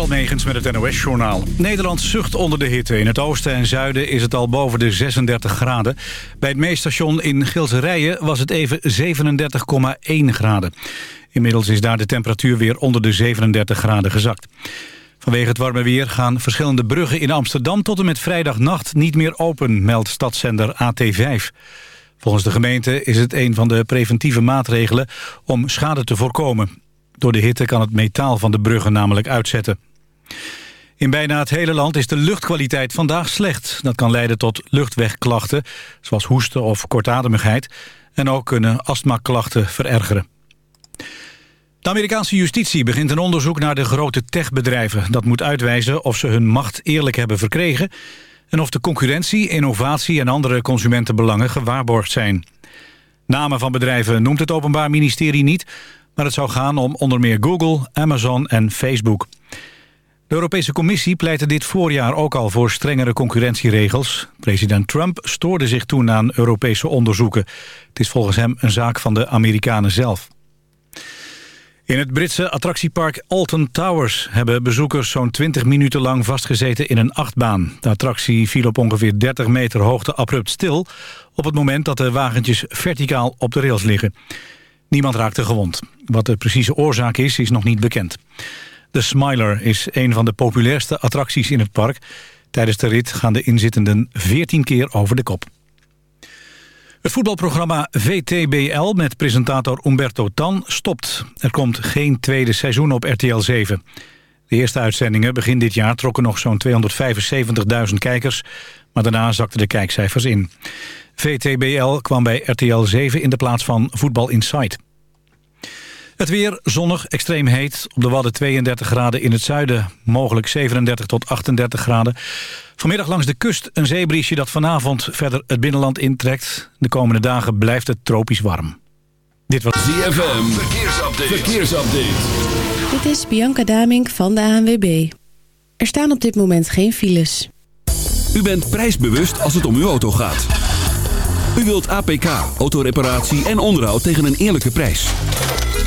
Door Almegens met het NOS-journaal. Nederland zucht onder de hitte. In het oosten en zuiden is het al boven de 36 graden. Bij het meeststation in Gilserijen was het even 37,1 graden. Inmiddels is daar de temperatuur weer onder de 37 graden gezakt. Vanwege het warme weer gaan verschillende bruggen in Amsterdam... tot en met vrijdagnacht niet meer open, meldt stadszender AT5. Volgens de gemeente is het een van de preventieve maatregelen... om schade te voorkomen. Door de hitte kan het metaal van de bruggen namelijk uitzetten. In bijna het hele land is de luchtkwaliteit vandaag slecht. Dat kan leiden tot luchtwegklachten, zoals hoesten of kortademigheid. En ook kunnen astmaklachten verergeren. De Amerikaanse justitie begint een onderzoek naar de grote techbedrijven. Dat moet uitwijzen of ze hun macht eerlijk hebben verkregen... en of de concurrentie, innovatie en andere consumentenbelangen gewaarborgd zijn. Namen van bedrijven noemt het Openbaar Ministerie niet... maar het zou gaan om onder meer Google, Amazon en Facebook. De Europese Commissie pleitte dit voorjaar ook al voor strengere concurrentieregels. President Trump stoorde zich toen aan Europese onderzoeken. Het is volgens hem een zaak van de Amerikanen zelf. In het Britse attractiepark Alton Towers hebben bezoekers zo'n 20 minuten lang vastgezeten in een achtbaan. De attractie viel op ongeveer 30 meter hoogte abrupt stil op het moment dat de wagentjes verticaal op de rails liggen. Niemand raakte gewond. Wat de precieze oorzaak is, is nog niet bekend. De Smiler is een van de populairste attracties in het park. Tijdens de rit gaan de inzittenden 14 keer over de kop. Het voetbalprogramma VTBL met presentator Umberto Tan stopt. Er komt geen tweede seizoen op RTL 7. De eerste uitzendingen begin dit jaar trokken nog zo'n 275.000 kijkers... maar daarna zakten de kijkcijfers in. VTBL kwam bij RTL 7 in de plaats van Voetbal Insight. Het weer zonnig, extreem heet. Op de Wadden 32 graden in het zuiden. Mogelijk 37 tot 38 graden. Vanmiddag langs de kust een zeebriesje dat vanavond verder het binnenland intrekt. De komende dagen blijft het tropisch warm. Dit was ZFM. Verkeersupdate. Verkeersupdate. Dit is Bianca Damink van de ANWB. Er staan op dit moment geen files. U bent prijsbewust als het om uw auto gaat. U wilt APK, autoreparatie en onderhoud tegen een eerlijke prijs.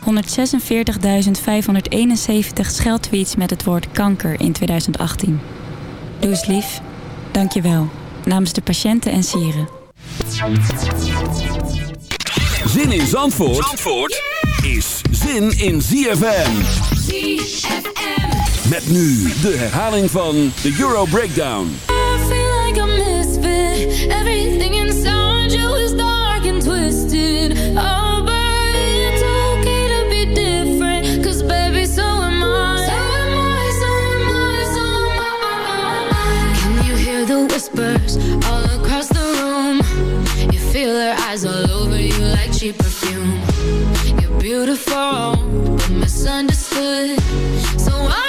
146.571 scheldtweets met het woord kanker in 2018. Doe eens lief. Dank je wel. Namens de patiënten en sieren. Zin in Zandvoort, Zandvoort is zin in ZFM. ZFM. Met nu de herhaling van de Euro Breakdown. I feel like misfit. Everything eyes all over you like cheap perfume. You're beautiful, but misunderstood. So why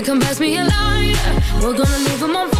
Baby, come pass me a line. We're gonna leave them on fire.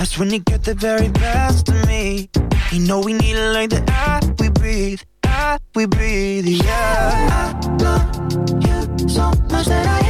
that's when you get the very best of me. You know we need it like the air we breathe, air we breathe, yeah. I love you so much that I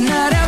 not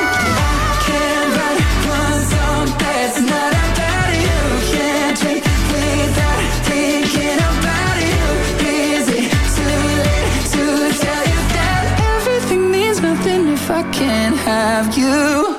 You.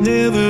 never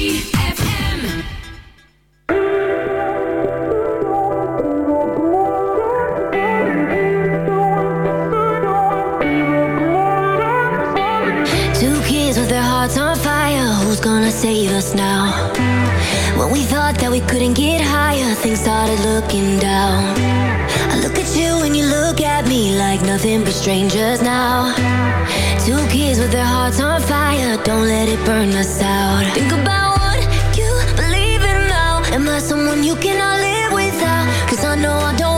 someone you cannot live without? Cause I know I don't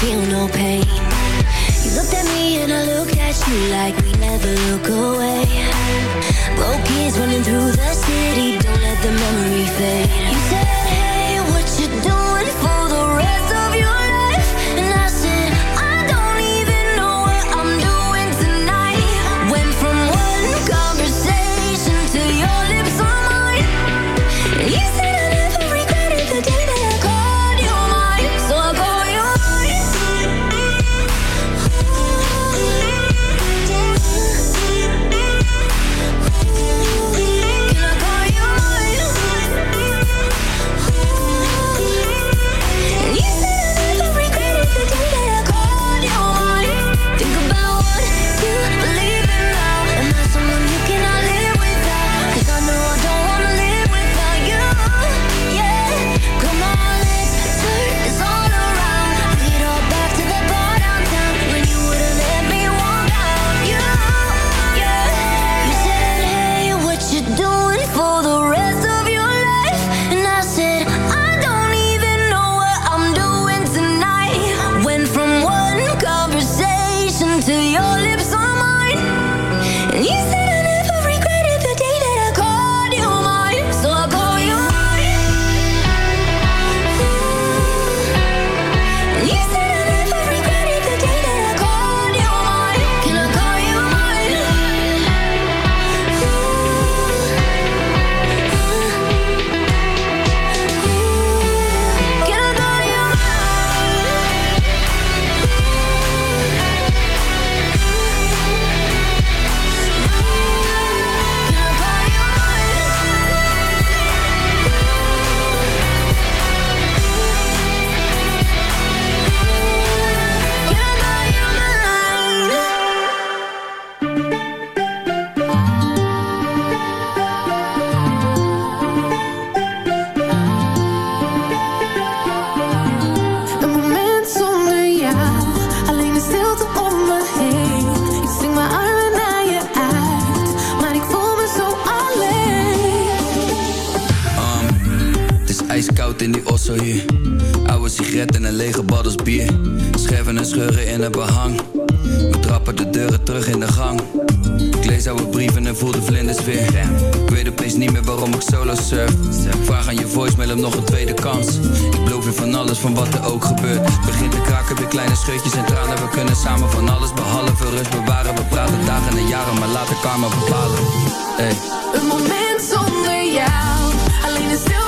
feel no pain. You looked at me and I looked at you like we never look away. Ik beloof je van alles, van wat er ook gebeurt. Begint te kraken weer kleine scheutjes en tranen. We kunnen samen van alles behalve rust bewaren. We praten dagen en jaren, maar laten karma bepalen. Hey. Een moment zonder jou. Alleen een stil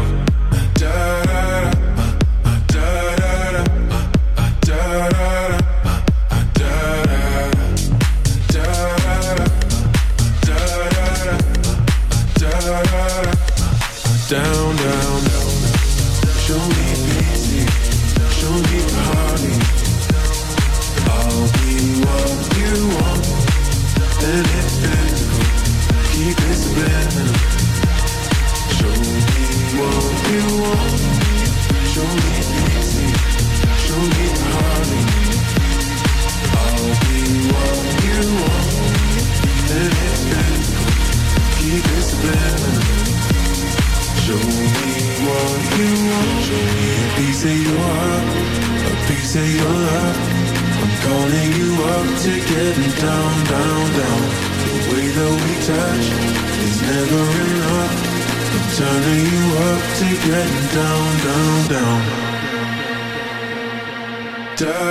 doctor.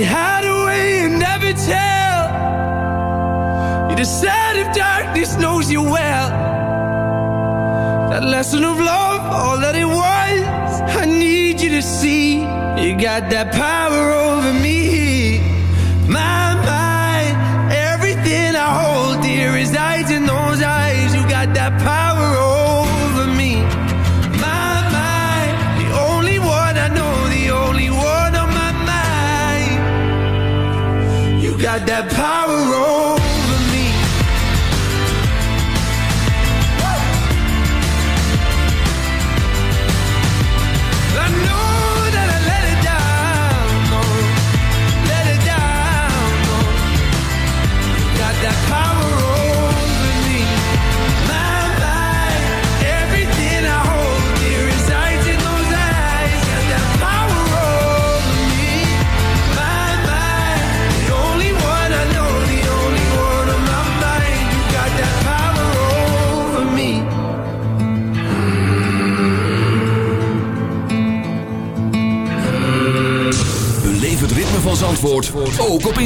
you hide away and never tell. You're the of darkness knows you well. That lesson of love, all that it was, I need you to see. You got that power power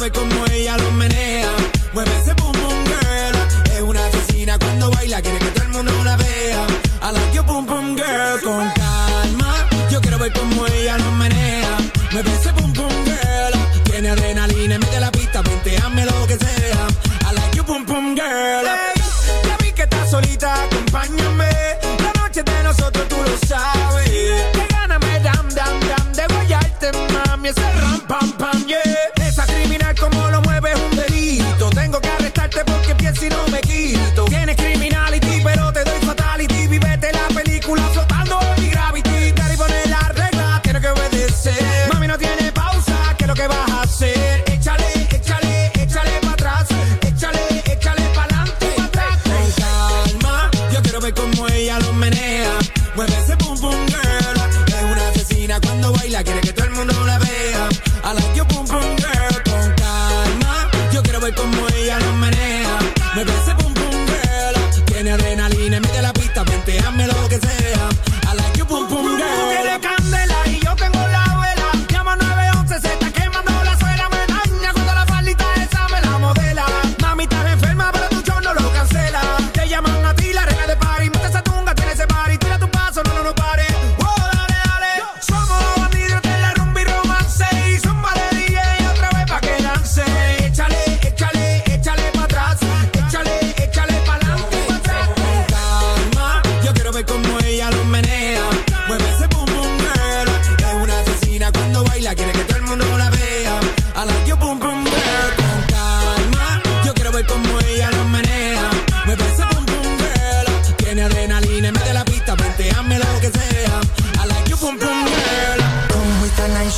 sabe cómo es.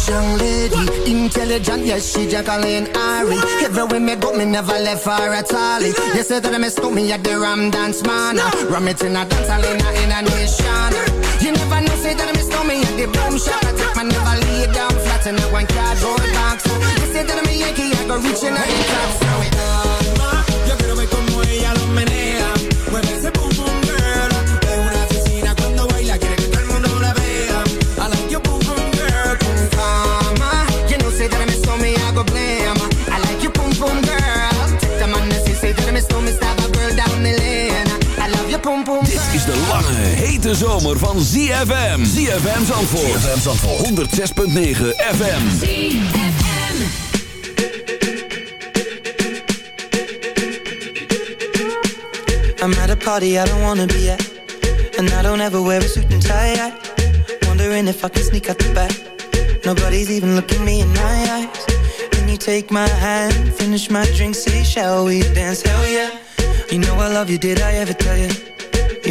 Young lady, intelligent, yes, she Jacqueline Ari. Everywhere me go, me never left her at all. You said that I missed me at the Ram Dance Man. Ram it in a dance, I in a nation. You never know, say that I missed me at the Boom Shop. I take my never lay down flat in a one cardboard box. You say that I'm a Yankee, I go reaching out the top, so we. hete zomer van ZFM. ZFM Zandvoort. ZFM Zandvoort. 106.9 FM. ZFM. I'm at a party I don't wanna be at. And I don't ever wear a suit and tie. I wondering if I can sneak out the back. Nobody's even looking me in my eyes. Can you take my hand, finish my drink, say shall we dance? Hell yeah. You know I love you, did I ever tell you?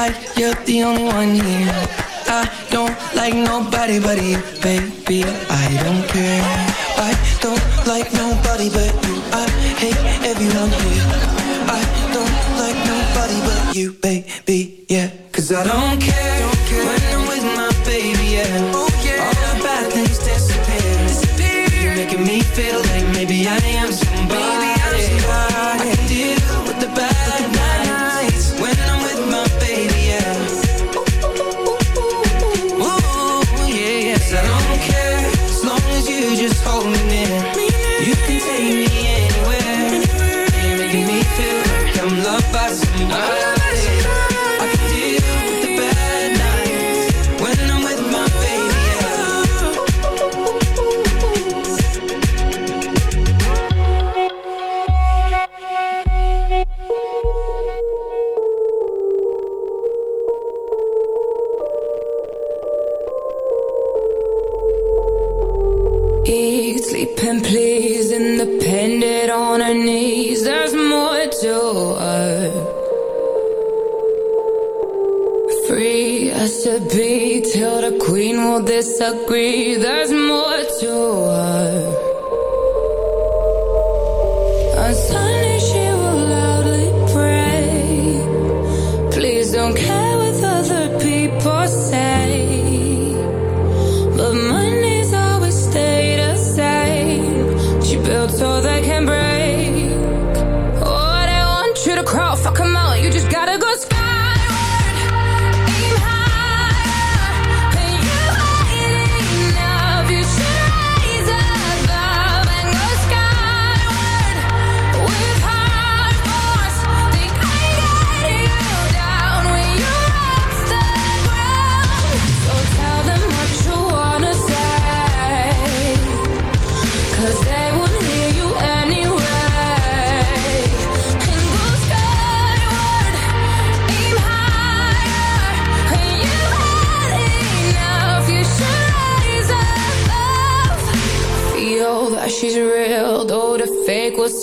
Like you're the only one here. I don't like nobody but you, baby. I don't care. I don't like nobody but you. I hate everyone here. I don't like nobody but you, baby. Yeah, cause I don't care when I'm with my baby. Yeah,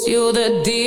you the deal.